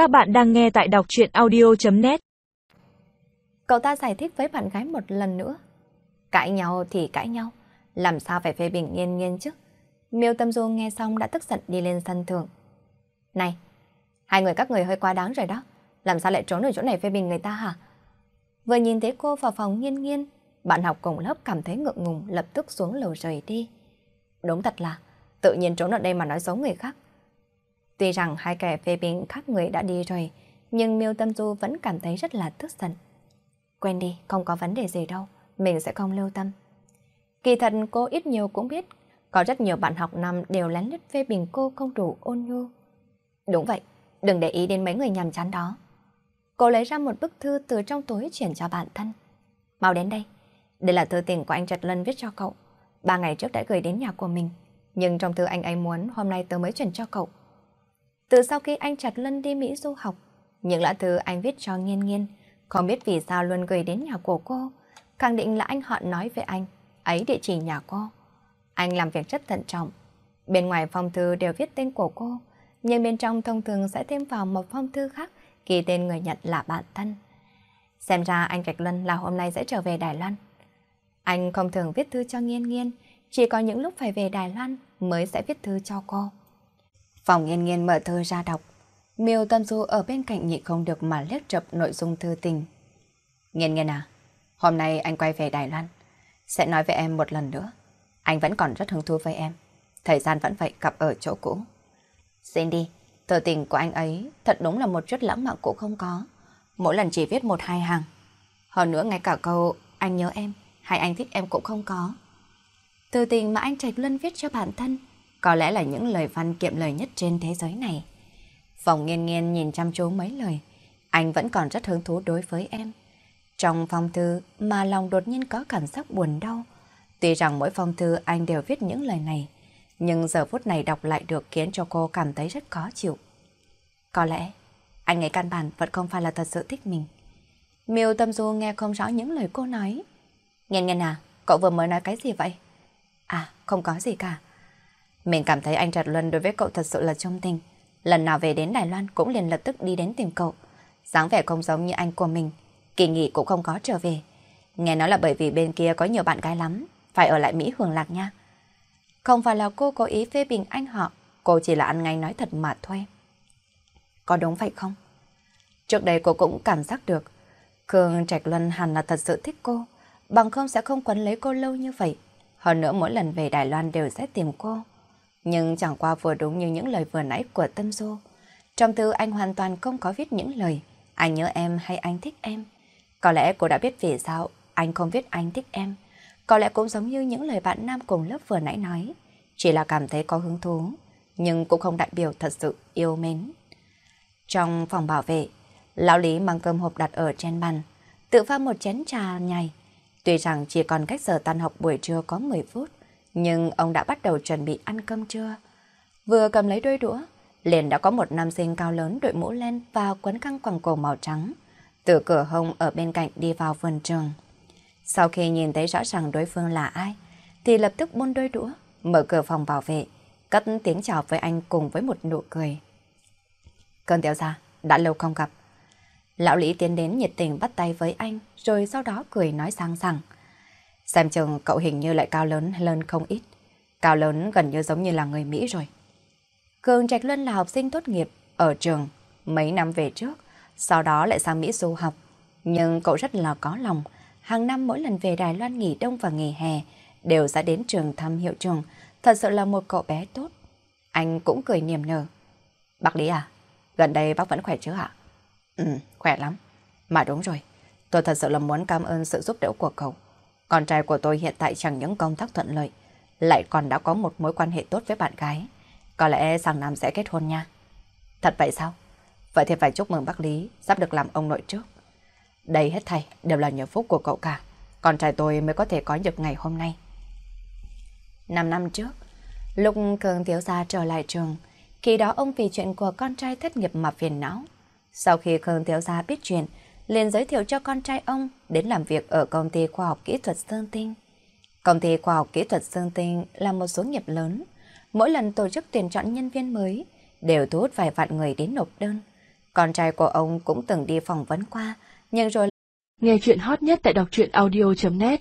Các bạn đang nghe tại đọc chuyện audio.net Cậu ta giải thích với bạn gái một lần nữa. Cãi nhau thì cãi nhau, làm sao phải phê bình nghiên nghiên chứ? Miêu Tâm Du nghe xong đã tức giận đi lên sân thượng. Này, hai người các người hơi quá đáng rồi đó. Làm sao lại trốn ở chỗ này phê bình người ta hả? Vừa nhìn thấy cô vào phòng nghiên nghiên, bạn học cùng lớp cảm thấy ngượng ngùng lập tức xuống lầu rời đi. Đúng thật là, tự nhiên trốn ở đây mà nói xấu người khác. Tuy rằng hai kẻ phê bình khác người đã đi rồi, nhưng Miêu Tâm Du vẫn cảm thấy rất là tức giận. Quen đi, không có vấn đề gì đâu, mình sẽ không lưu tâm. Kỳ thật cô ít nhiều cũng biết, có rất nhiều bạn học năm đều lén lút phê bình cô không đủ ôn nhu. Đúng vậy, đừng để ý đến mấy người nhằm chán đó. Cô lấy ra một bức thư từ trong túi chuyển cho bạn thân. Mau đến đây, đây là thư tình của anh Trật Lân viết cho cậu. Ba ngày trước đã gửi đến nhà của mình, nhưng trong thư anh ấy muốn hôm nay tớ mới chuyển cho cậu. Từ sau khi anh chặt Lân đi Mỹ du học, những lá thư anh viết cho Nghiên Nghiên, không biết vì sao luôn gửi đến nhà của cô, khẳng định là anh họ nói với anh, ấy địa chỉ nhà cô. Anh làm việc rất thận trọng. Bên ngoài phong thư đều viết tên của cô, nhưng bên trong thông thường sẽ thêm vào một phong thư khác ghi tên người nhận là bạn thân. Xem ra anh Trạch Luân là hôm nay sẽ trở về Đài Loan. Anh không thường viết thư cho Nghiên Nghiên, chỉ có những lúc phải về Đài Loan mới sẽ viết thư cho cô. Phòng Nghiên Nghiên mở thư ra đọc. Miêu Tâm Du ở bên cạnh nhị không được mà liếc chập nội dung thư tình. Nghiên Nghiên à, hôm nay anh quay về Đài Loan. Sẽ nói với em một lần nữa. Anh vẫn còn rất hứng thú với em. Thời gian vẫn vậy gặp ở chỗ cũ. Xin đi, thư tình của anh ấy thật đúng là một chút lãng mạn cũng không có. Mỗi lần chỉ viết một hai hàng. Hơn nữa ngay cả câu anh nhớ em hay anh thích em cũng không có. Từ tình mà anh Trạch Luân viết cho bản thân có lẽ là những lời văn kiệm lời nhất trên thế giới này. Phòng nghiên nghiên nhìn chăm chú mấy lời, anh vẫn còn rất hứng thú đối với em. Trong phong thư mà lòng đột nhiên có cảm giác buồn đau. Tuy rằng mỗi phong thư anh đều viết những lời này, nhưng giờ phút này đọc lại được khiến cho cô cảm thấy rất khó chịu. Có lẽ, anh ấy căn bản vẫn không phải là thật sự thích mình. Miêu Tâm Du nghe không rõ những lời cô nói. Nghe nghe à, cậu vừa mới nói cái gì vậy? À, không có gì cả. Mình cảm thấy anh trạch Luân đối với cậu thật sự là trung tình. Lần nào về đến Đài Loan cũng liền lập tức đi đến tìm cậu. dáng vẻ không giống như anh của mình. Kỳ nghỉ cũng không có trở về. Nghe nói là bởi vì bên kia có nhiều bạn gái lắm. Phải ở lại Mỹ hưởng lạc nha. Không phải là cô cố ý phê bình anh họ. Cô chỉ là ăn ngay nói thật mà thôi. Có đúng vậy không? Trước đây cô cũng cảm giác được. Khương Trạch Luân hẳn là thật sự thích cô. Bằng không sẽ không quấn lấy cô lâu như vậy. Hơn nữa mỗi lần về Đài Loan đều sẽ tìm cô. Nhưng chẳng qua vừa đúng như những lời vừa nãy của Tâm Du. Trong thư anh hoàn toàn không có viết những lời anh nhớ em hay anh thích em. Có lẽ cô đã biết vì sao anh không viết anh thích em. Có lẽ cũng giống như những lời bạn nam cùng lớp vừa nãy nói. Chỉ là cảm thấy có hứng thú, nhưng cũng không đại biểu thật sự yêu mến. Trong phòng bảo vệ, lão Lý mang cơm hộp đặt ở trên bàn, tự pha một chén trà nhầy. Tuy rằng chỉ còn cách giờ tan học buổi trưa có 10 phút, nhưng ông đã bắt đầu chuẩn bị ăn cơm trưa. Vừa cầm lấy đôi đũa, liền đã có một nam sinh cao lớn đội mũ len và quấn khăn quàng cổ màu trắng, từ cửa hông ở bên cạnh đi vào vườn trường. Sau khi nhìn thấy rõ ràng đối phương là ai, thì lập tức buông đôi đũa, mở cửa phòng bảo vệ, cất tiếng chào với anh cùng với một nụ cười. Cơn tiểu ra, đã lâu không gặp. Lão Lý tiến đến nhiệt tình bắt tay với anh, rồi sau đó cười nói sang sảng. Xem chừng cậu hình như lại cao lớn lên không ít. Cao lớn gần như giống như là người Mỹ rồi. Cường Trạch Luân là học sinh tốt nghiệp ở trường mấy năm về trước, sau đó lại sang Mỹ du học. Nhưng cậu rất là có lòng, hàng năm mỗi lần về Đài Loan nghỉ đông và nghỉ hè đều sẽ đến trường thăm hiệu trường, thật sự là một cậu bé tốt. Anh cũng cười niềm nở. Bác Lý à, gần đây bác vẫn khỏe chứ ạ? Ừ, khỏe lắm. Mà đúng rồi, tôi thật sự là muốn cảm ơn sự giúp đỡ của cậu. Con trai của tôi hiện tại chẳng những công tác thuận lợi, lại còn đã có một mối quan hệ tốt với bạn gái. Có lẽ sang năm sẽ kết hôn nha. Thật vậy sao? Vậy thì phải chúc mừng bác Lý sắp được làm ông nội trước. Đây hết thầy đều là nhờ phúc của cậu cả. Con trai tôi mới có thể có được ngày hôm nay. Năm năm trước, lúc Cường Thiếu Gia trở lại trường, khi đó ông vì chuyện của con trai thất nghiệp mà phiền não. Sau khi Cường Thiếu Gia biết chuyện, liền giới thiệu cho con trai ông đến làm việc ở công ty khoa học kỹ thuật Sơn Tinh. Công ty khoa học kỹ thuật Sơn Tinh là một số nghiệp lớn. Mỗi lần tổ chức tuyển chọn nhân viên mới đều thu hút vài vạn người đến nộp đơn. Con trai của ông cũng từng đi phỏng vấn qua, nhưng rồi... Nghe chuyện hot nhất tại đọc truyện audio.net